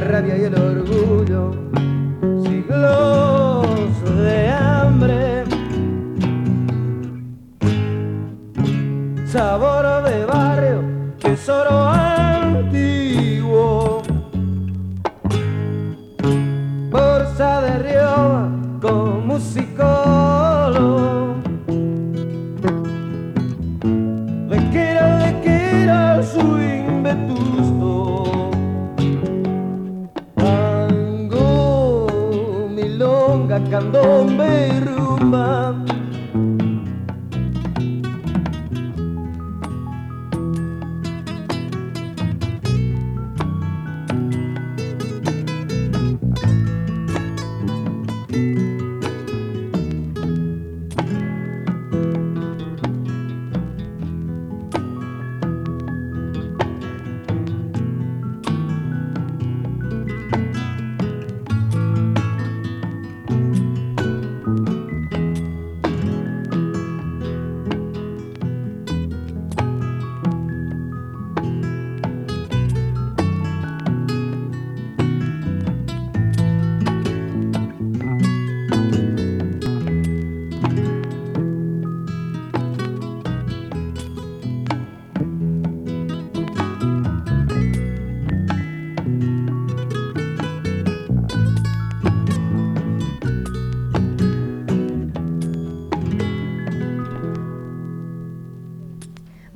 rabia y el orgullo, siglos de hambre. sabor de barrio, tesoro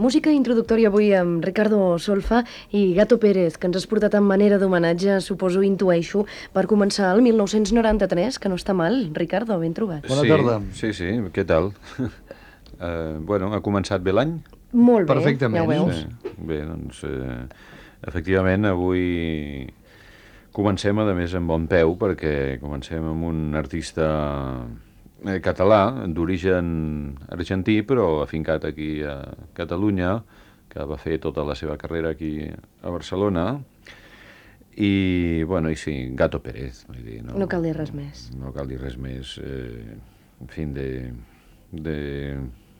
Música introductòria avui amb Ricardo Solfa i Gato Pérez, que ens has portat en manera d'homenatge, suposo, intueixo, per començar el 1993, que no està mal. Ricardo, ben trobat. Bona sí, tarda. Sí, sí, què tal? uh, bueno, ha començat bé l'any? Molt bé, Perfectament. ja ho veus. Sí. Bé, doncs, eh, efectivament, avui comencem, a més, amb bon peu, perquè comencem amb un artista eh, català, d'origen argentí, però afincat aquí a Catalunya, que va fer tota la seva carrera aquí a Barcelona, i, bueno, i sí, Gato Pérez. Vull dir, no, No cal dir res més. No cal dir res més. Eh, en fin, de, de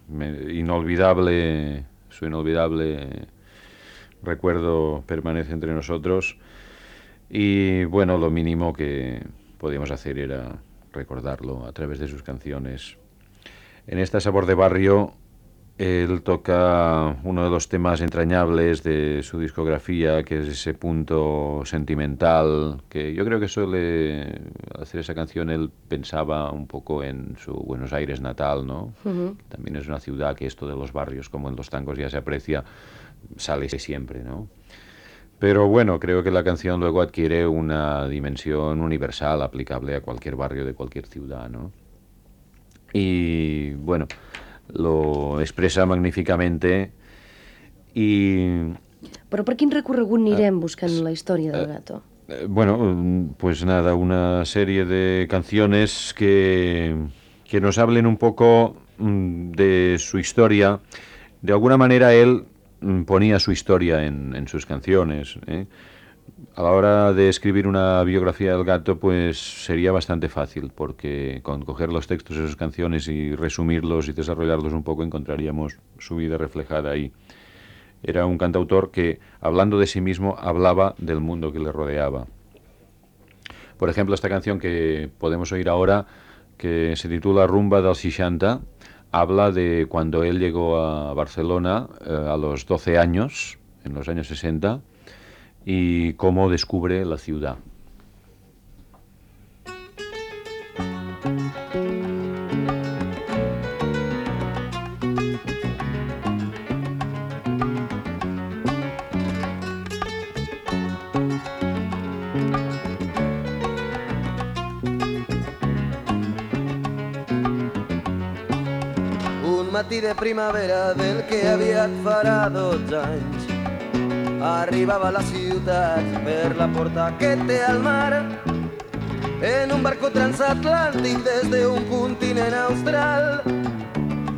me- inolvidable, su inolvidable recuerdo permanece entre nosotros. Y bueno, lo mínimo que podíamos hacer era recordarlo a través de sus canciones. En esta Sabor de Barrio él toca uno de los temas entrañables de su discografía, que es ese punto sentimental, que yo creo que suele hacer esa canción, él pensaba un poco en su Buenos Aires natal, ¿no? También es una ciudad que esto de los barrios, como en los tangos ya se aprecia, sale siempre, ¿no? Pero bueno, creo que la canción luego adquiere una dimensión universal aplicable a cualquier barrio de cualquier ciudad, ¿no? Y bueno, lo expresa magníficamente y Però per quin recorregut anirem buscant la història del gato? Eh, Bueno, mm, pues nada, una serie de canciones que, que nos hablen un poco mm, de su historia. De alguna manera él ponía su historia en, en sus canciones. ¿eh? A la hora de escribir una biografía del gato, pues sería bastante fácil, porque con coger los textos de sus canciones y resumirlos y desarrollarlos un poco, encontraríamos su vida reflejada ahí. Era un cantautor que, hablando de sí mismo, hablaba del mundo que le rodeaba. Por ejemplo, esta canción que podemos oír ahora, que se titula Rumba del 60, habla de cuando él llegó a Barcelona eh, a los 12 años, en los años 60, y cómo descubre la ciudad. Matí de primavera del que aviat farà 12 anys. Arribava a la ciutat per la porta que té al mar. En un barco transatlàntic des d'un continent austral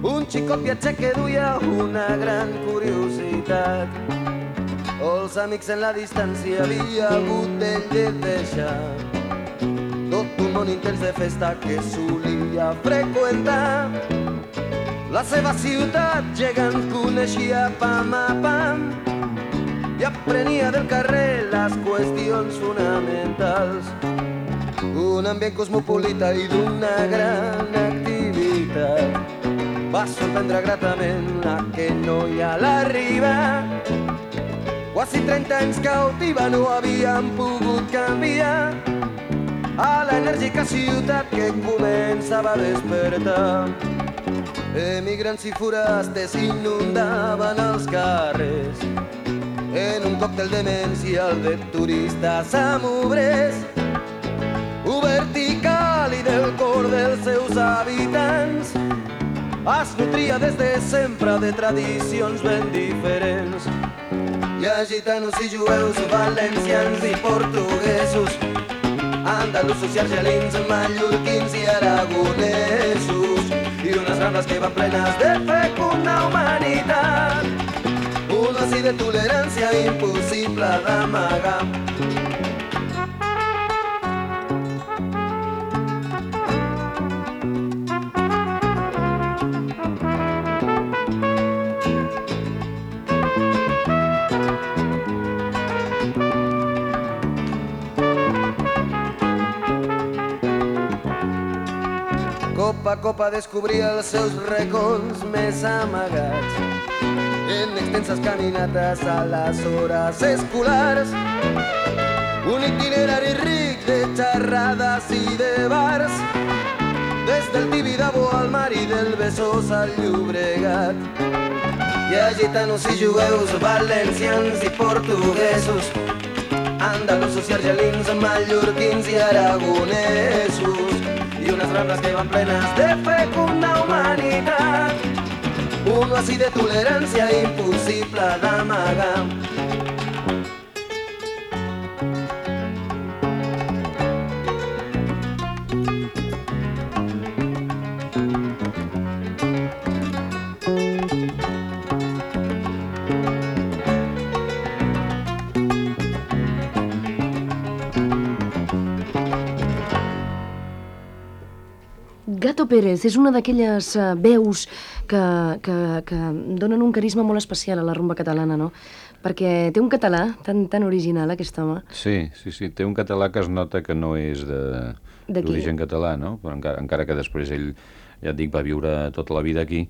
un xicot viatger que duia una gran curiositat. Els amics en la distància havia hagut de deixar tot un món intens de festa que solia freqüentar la seva ciutat gegant coneixia pam a pam i aprenia del carrer les qüestions fonamentals. Un ambient cosmopolita i d'una gran activitat va sorprendre gratament a que noia a l'arribar. Quasi 30 anys cautiva no havien pogut canviar a l'enèrgica ciutat que començava a despertar. Emigrants i forasters inundaven els carrers. En un còctel demencial de turistes amb obrers obert i càlid el cor dels seus habitants. Es nutria des de sempre de tradicions ben diferents. Hi ha gitanos i jueus, valencians i portuguesos. Andalusos i argelins, mallorquins i aragonesos y unas ramas que van plenas de fecunda humanidad. Pudo así de tolerancia imposible, damaga. Copa descobria els seus racons més en extenses caminates a les hores escolars. Un itinerari ric de xerrades i de bars, des del Tibidabo al mar i del Besòs al Llobregat. Hi ha gitanos i jueus, valencians i portuguesos, andalusos i argelins, mallorquins i aragonesos, y unas ramas que van plenas de fecunda humanidad. Uno así de tolerancia imposible, damaga. Gato Pérez és una d'aquelles uh, veus que, que, que donen un carisma molt especial a la rumba catalana, no? Perquè té un català tan, tan original, aquest home. Sí, sí, sí, té un català que es nota que no és d'origen català, no? Però encara, encara que després ell, ja et dic, va viure tota la vida aquí,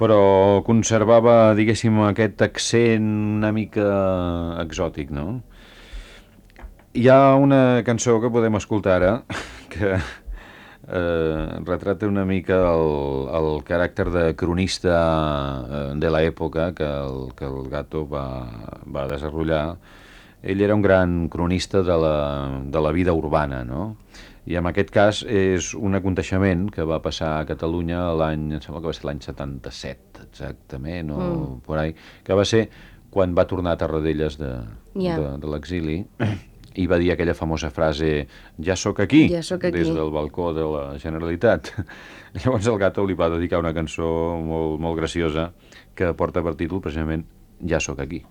però conservava, diguéssim, aquest accent una mica exòtic, no? Hi ha una cançó que podem escoltar ara que eh, retrata una mica el, el caràcter de cronista eh, de l'època que, el, que el Gato va, va desenvolupar. Ell era un gran cronista de la, de la vida urbana, no? I en aquest cas és un aconteixement que va passar a Catalunya l'any, em sembla que va ser l'any 77, exactament, o mm. por ahí, que va ser quan va tornar a Tarradellas de, Ja. de, de l'exili i va dir aquella famosa frase ja sóc aquí, Ja sóc aquí. des del balcó de la Generalitat. Llavors el Gato li va dedicar una cançó molt, molt graciosa que porta per títol precisament Ja sóc aquí.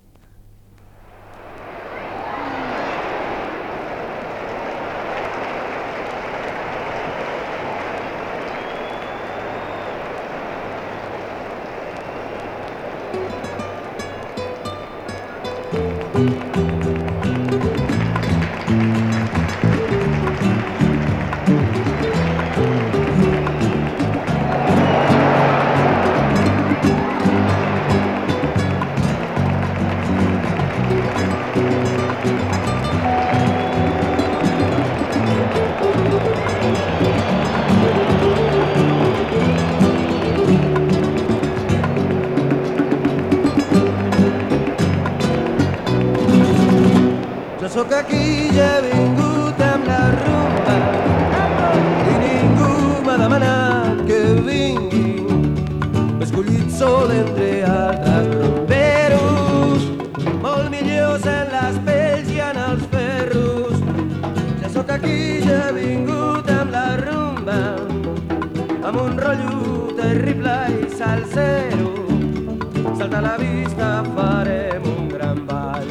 salta la vista, faremo un gran bal.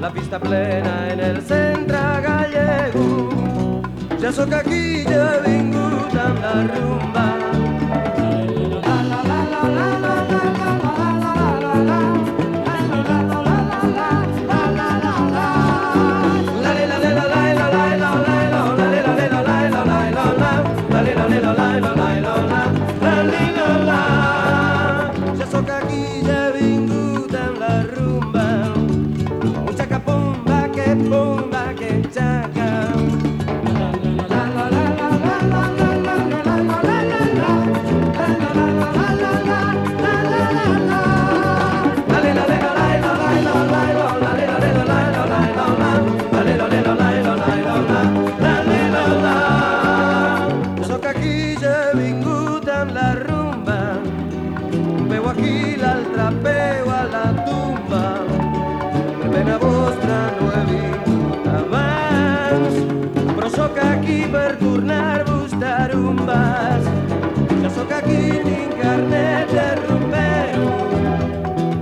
La pista plena en el centro gallego, ya soca aquí, ya vingutan la rumba. Un peu aquí, l'altre peu a la tumba. Per pena vostra no he vingut abans, però sóc aquí per tornar-vos tarumbes. Ja sóc aquí, tinc carnet de rumbero,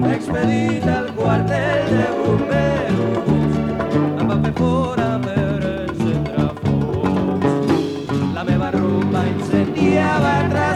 m'he expedit al quartel de bomberos, em va fer fora per encendre focs. La meva rumba incendiava traseros.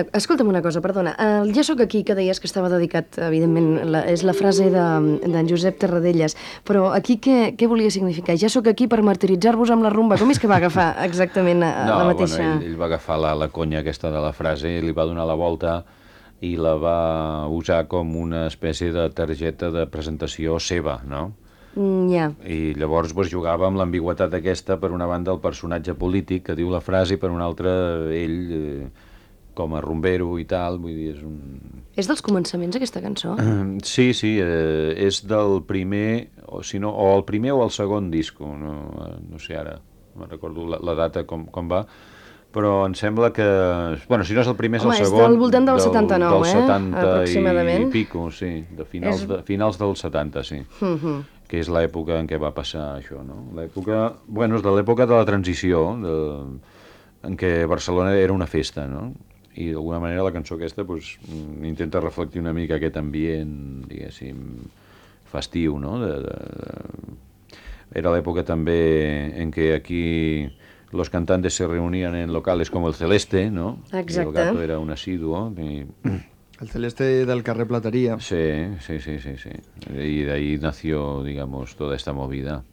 Una, escolta'm una cosa, perdona. El Ja sóc aquí, que deies que estava dedicat, evidentment, la, és la frase d'en de, Josep Terradellas, però aquí què, què volia significar? Ja sóc aquí per martiritzar-vos amb la rumba. Com és que va agafar exactament eh, no, la mateixa... Bueno, ell, ell va agafar la, la conya aquesta de la frase, li va donar la volta i la va usar com una espècie de targeta de presentació seva, no? Mm, ja. I llavors pues, jugava amb l'ambigüetat aquesta, per una banda el personatge polític que diu la frase i per una altra ell eh, com a rumbero i tal, vull dir, és un... És dels començaments aquesta cançó? Sí, sí, eh, és del primer, o si no, o el primer o el segon disco, no, no sé ara, no recordo la, la data com, com va, però em sembla que... Bueno, si no és el primer, és Home, el és segon. del voltant del 79, del eh? 70 Aproximadament. i pico, sí, de finals, És- de, finals del 70, sí. Uh -huh. que és l'època en què va passar això, no? L'època, bueno, és de l'època de la transició, de, en què Barcelona era una festa, no? I d'alguna manera la cançó aquesta pues, mm, intenta reflectir una mica aquest ambient, diguéssim, festiu, no? De, de, de... Era l'època també en què aquí los cantantes se reunían en locales como el Celeste, ¿no? Y el Exacte. gato era un asiduo. Y... El celeste del carrer Plateria. Sí, sí, sí, sí, sí. Y de ahí nació, digamos, toda esta movida.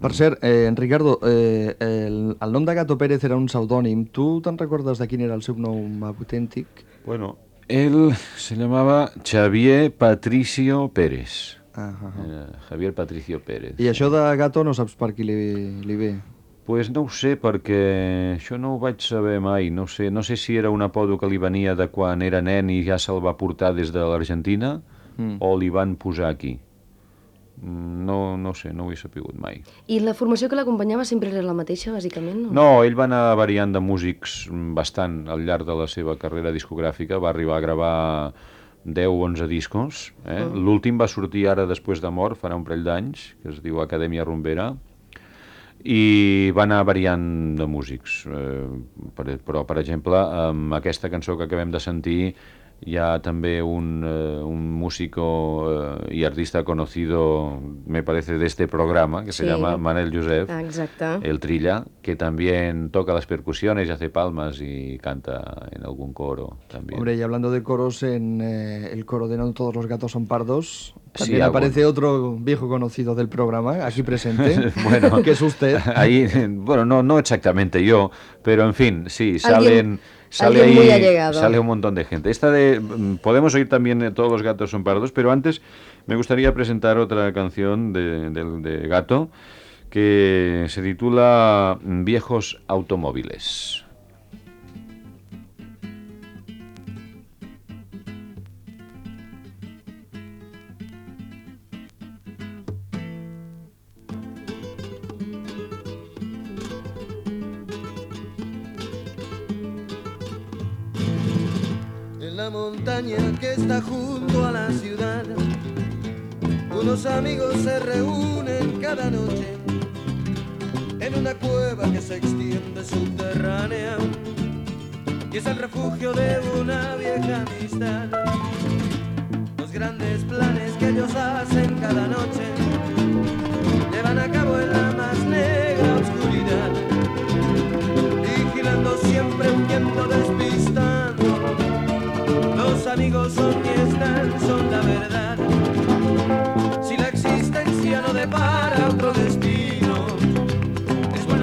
Per cert, eh, en Ricardo, eh, el, el nom de Gato Pérez era un pseudònim. Tu te'n recordes de quin era el seu nom autèntic? Bueno, él se llamaba Xavier Patricio Pérez. Ah, ah, ah. Era Javier Patricio Pérez. I això de Gato no saps per qui li, li ve? Pues no ho sé, perquè això no ho vaig saber mai. No sé, no sé si era un apodo que li venia de quan era nen i ja se'l va portar des de l'Argentina Mm. o li van posar aquí. Mm, No, no sé, no ho he sapigut mai. I la formació que l'acompanyava sempre era la mateixa, bàsicament? o No, ell va anar variant de músics bastant al llarg de la seva carrera discogràfica, va arribar a gravar 10 o 11 discos. Eh? L'últim va sortir ara després de mort, farà un parell d'anys, que es diu Acadèmia Rumbera, i va anar variant de músics. Eh, per, però, per exemple, amb aquesta cançó que acabem de sentir hi ha també un, eh, un músico eh, y artista conocido, me parece, de este programa, que se Sí. llama Manel Josep, Ah, Exacte. el Trilla, que también toca las percusiones y hace palmas y canta en algún coro también. Hombre, y hablando de coros, en eh, el coro de No todos los gatos son pardos, también Sí, aparece otro viejo conocido del programa, aquí presente, bueno, que es usted. Ahí, bueno, no, no exactamente yo, pero en fin, sí, Alguien- salen... Sale ahí, un montón de gente. Esta de mm, podemos oír también eh, todos los gatos son pardos, pero antes me gustaría presentar otra canción de, del- de Gato que se titula mm, Viejos automóviles.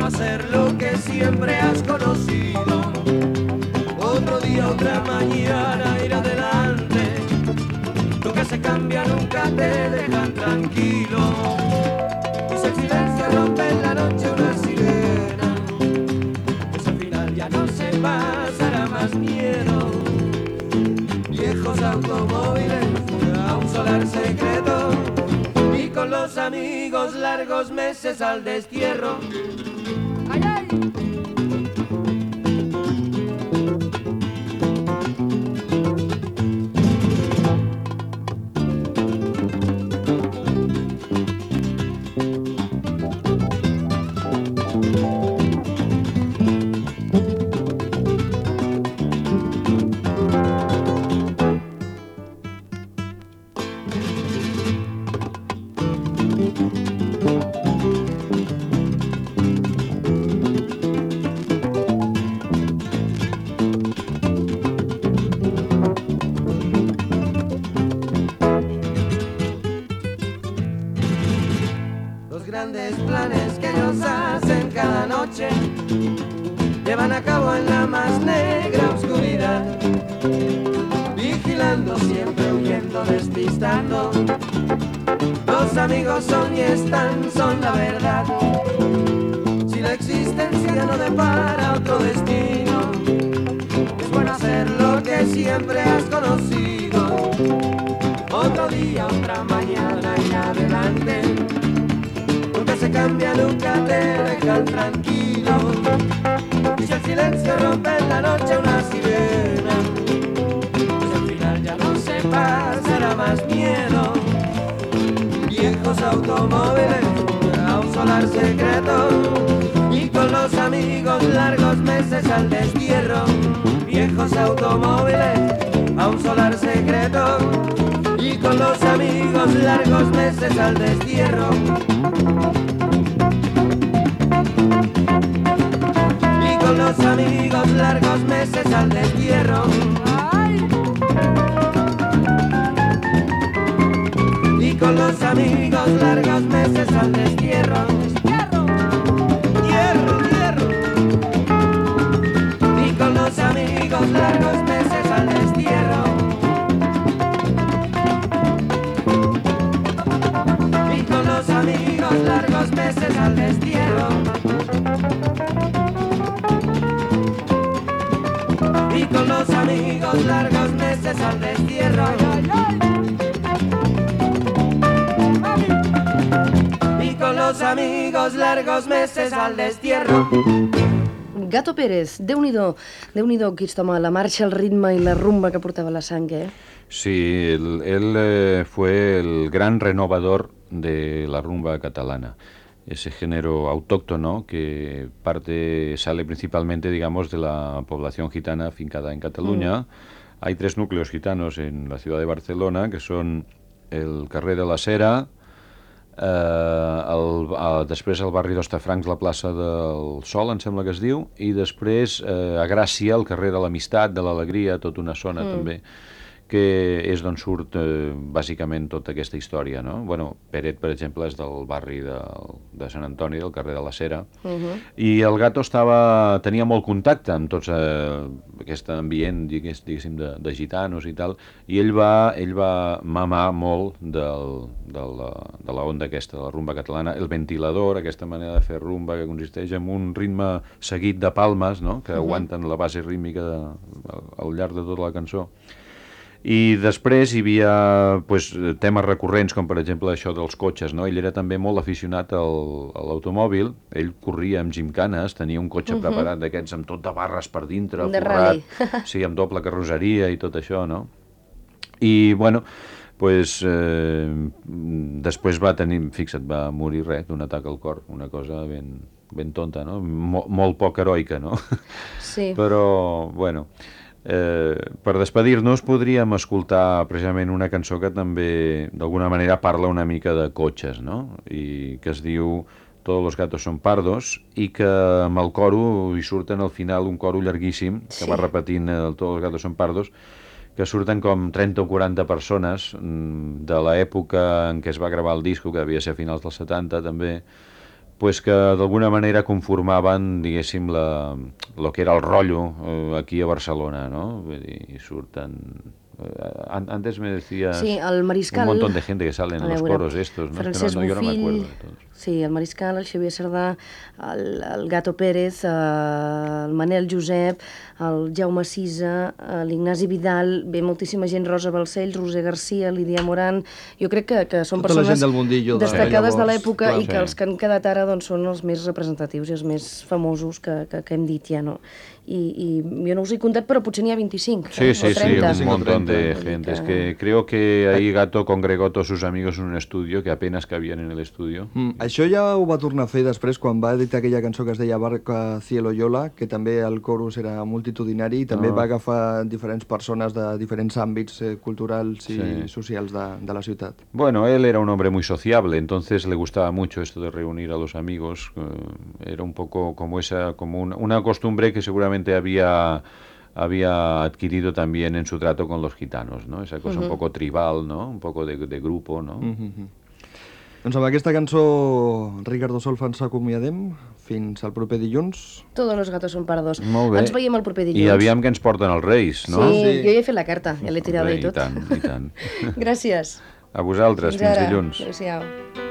Hacer lo que siempre has conocido. Otro día, otra mañana, ir adelante. Nunca se cambia, nunca te dejan tranquilo. Y si el silencio rompe en la noche una sirena, pues al final ya no se pasará más miedo viejos automóviles a un solar secreto y con los amigos largos meses al destierro. Son y están, son la verdad. Si la existencia no depara otro destino, es bueno hacer lo que siempre has conocido. Otro día, otra mañana y adelante. Nunca se cambia, nunca te dejan tranquilo. Y si el silencio rompe en la noche una sirena, pues al final ya no se pasará más miedo. Viejos automóviles a un solar secreto y con los amigos largos meses al destierro. Viejos automóviles a un solar secreto y con los amigos largos meses al destierro. Y con los amigos largos meses al destierro. Con los amigos largos meses al destierro. Hierro, hierro. Y con los amigos largos meses al destierro. Y con los amigos largos meses al destierro. Y con los amigos largos meses al destierro. Los amigos largos meses al destierro. Gato Pérez, déu nhi déu aquest home, la marxa, el ritme i la rumba que portava la sang, eh? Sí, él, él, eh, fue el gran renovador de la rumba catalana. Ese género autóctono que parte, sale principalmente, digamos, de la población gitana afincada en Cataluña. Hay tres núcleos gitanos en la ciudad de Barcelona, que son el carrer de la Cera, eh, el, el, després el barri d'Hostafrancs, la plaça del Sol, em sembla que es diu, i després eh, a Gràcia, el carrer de l'Amistat, de l'Alegria, tota una zona mm. també, que és d'on surt eh, bàsicament tota aquesta història. No? Bueno, Peret, per exemple, és del barri de, de Sant Antoni, del carrer de la Cera, Uh -huh. i el gato estava, tenia molt contacte amb tots eh, aquest ambient, digués, diguéssim, de, de gitanos i tal, i ell va, ell va mamar molt del, de, la, de la onda aquesta, de la rumba catalana, el ventilador, aquesta manera de fer rumba que consisteix en un ritme seguit de palmes, no?, que uh -huh. aguanten la base rítmica de, al, al llarg de tota la cançó. I després hi havia pues, temes recurrents, com per exemple això dels cotxes. No? Ell era també molt aficionat al, a l'automòbil, ell corria amb gimcanes, tenia un cotxe uh -huh. preparat d'aquests amb tot de barres per dintre, De forrat, sí, amb doble carrosseria i tot això, no? I, bueno, pues, eh, després va tenir, fixa't, va morir res, d'un atac al cor, una cosa ben, ben tonta, no? Mo, molt poc heroica, no? Sí. Però, bueno, eh, per despedir-nos podríem escoltar precisament una cançó que també d'alguna manera parla una mica de cotxes, no? I que es diu Todos los gatos son pardos i que amb el coro hi surten al final un coro llarguíssim que Sí. va repetint el Todos los gatos son pardos que surten com 30 o 40 persones mm, de l'època en què es va gravar el disco, que devia ser a finals dels 70 també, pues que d'alguna manera conformaven, diguéssim, la, lo que era el rotllo eh, aquí a Barcelona, no? Vull dir, surten... eh, an- antes me decías Sí, el Mariscal... un montón de gente que salen en los veure, coros estos, ¿no? Es que Francesc no, no, yo no me acuerdo de todos. Sí, el Mariscal, el Xavier Sardà, el, el Gato Pérez, eh, el Manel Josep, el Jaume Sisa, eh, l'Ignasi Vidal, ve moltíssima gent, Rosa Balcells, Roser Garcia, Lídia Moran... Jo crec que, que són Tota persones mundillo de destacades de llavors, l'època i que Sí. els que han quedat ara doncs, són els més representatius i els més famosos que, que, que hem dit ja, no? I, I jo no us he comptat, però potser n'hi ha 25 Sí, eh? sí, o sí, 30. un montón de gente. Es que creo que ahí Gato congregó todos sus amigos en un estudio que apenas cabían en el estudio. Mm, això ja ho va tornar a fer després quan va editar aquella cançó que es deia Barca Cielo Yola, que també el chorus era multitudinari i també Ah. va agafar diferents persones de diferents àmbits eh, culturals i Sí. socials de, de la ciutat. Bueno, él era un hombre muy sociable, entonces le gustaba mucho esto de reunir a los amigos. eh, era un poco como esa, como una, una costumbre que seguramente había había adquirido también en su trato con los gitanos, ¿no? Esa cosa un poco tribal, ¿no? Un poco de, de grupo, ¿no? Doncs amb aquesta cançó, Ricardo Solfa, ens acomiadem. Fins al proper dilluns. Todos los gatos son pardos. Molt bé. Ens veiem el proper dilluns. I aviam què ens porten els Reis, no? Sí, Sí. jo ja he fet la carta, ja l'he tirada Bé, i tot. I tant, i tant. Gràcies. A vosaltres, fins ara. dilluns. Adéu-siau.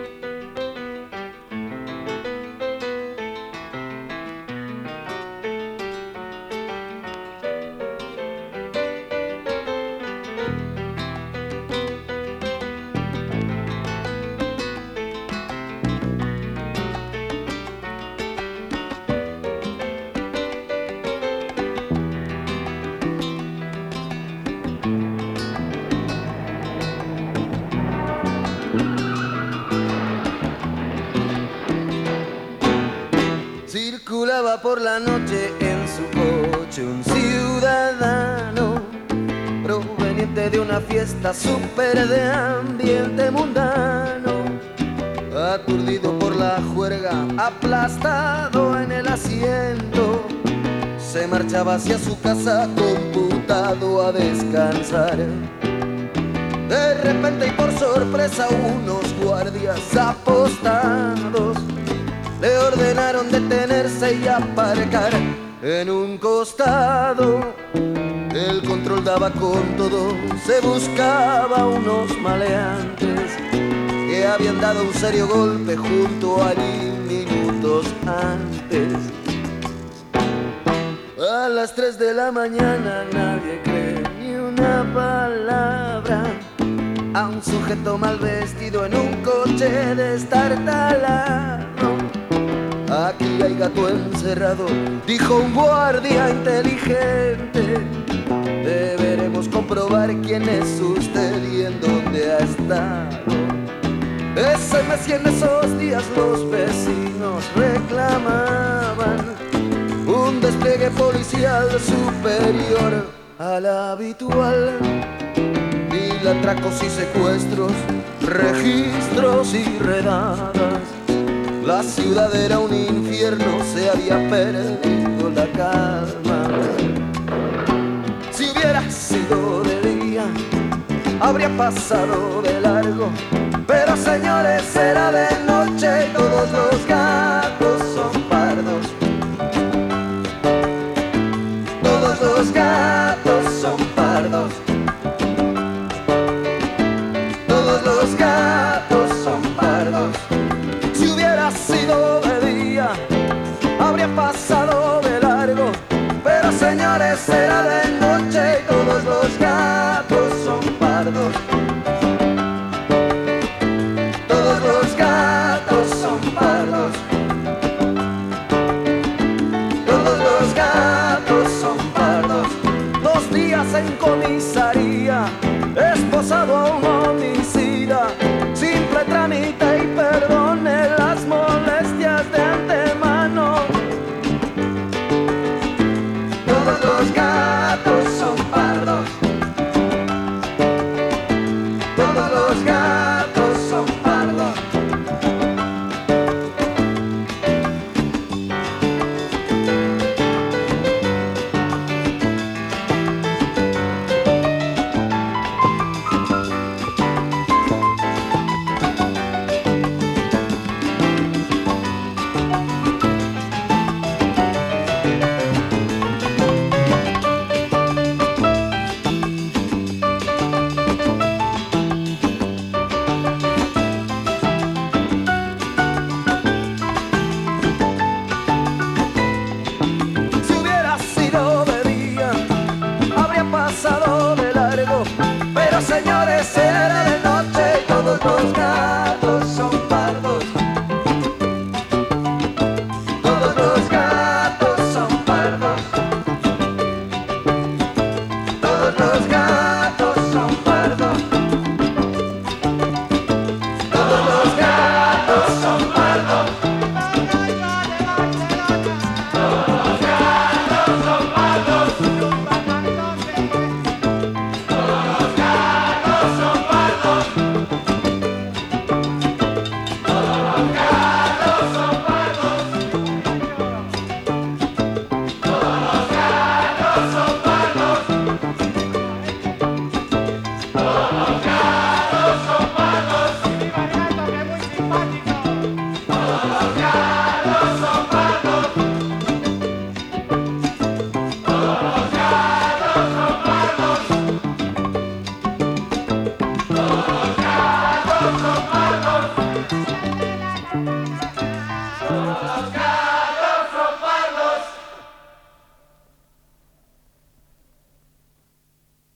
Por la noche en su coche un ciudadano proveniente de una fiesta súper de ambiente mundano. Aturdido por la juerga, aplastado en el asiento, se marchaba hacia su casa computado a descansar. De repente y por sorpresa unos guardias apostados le ordenaron detenerse y aparcar en un costado. El control daba con todo, se buscaba unos maleantes que habían dado un serio golpe junto allí minutos antes. A las 3 de la mañana nadie cree ni una palabra a un sujeto mal vestido en un coche destartalado. Aquí hay gato encerrado, dijo un guardia inteligente. Deberemos comprobar quién es usted y en dónde ha estado. Ese mes y en esos días los vecinos reclamaban un despliegue policial superior al habitual. Mil atracos y secuestros, registros y redadas. La ciudad era un infierno, se había perdido la calma. Si hubiera sido de día, habría pasado de largo. Pero señores, era de noche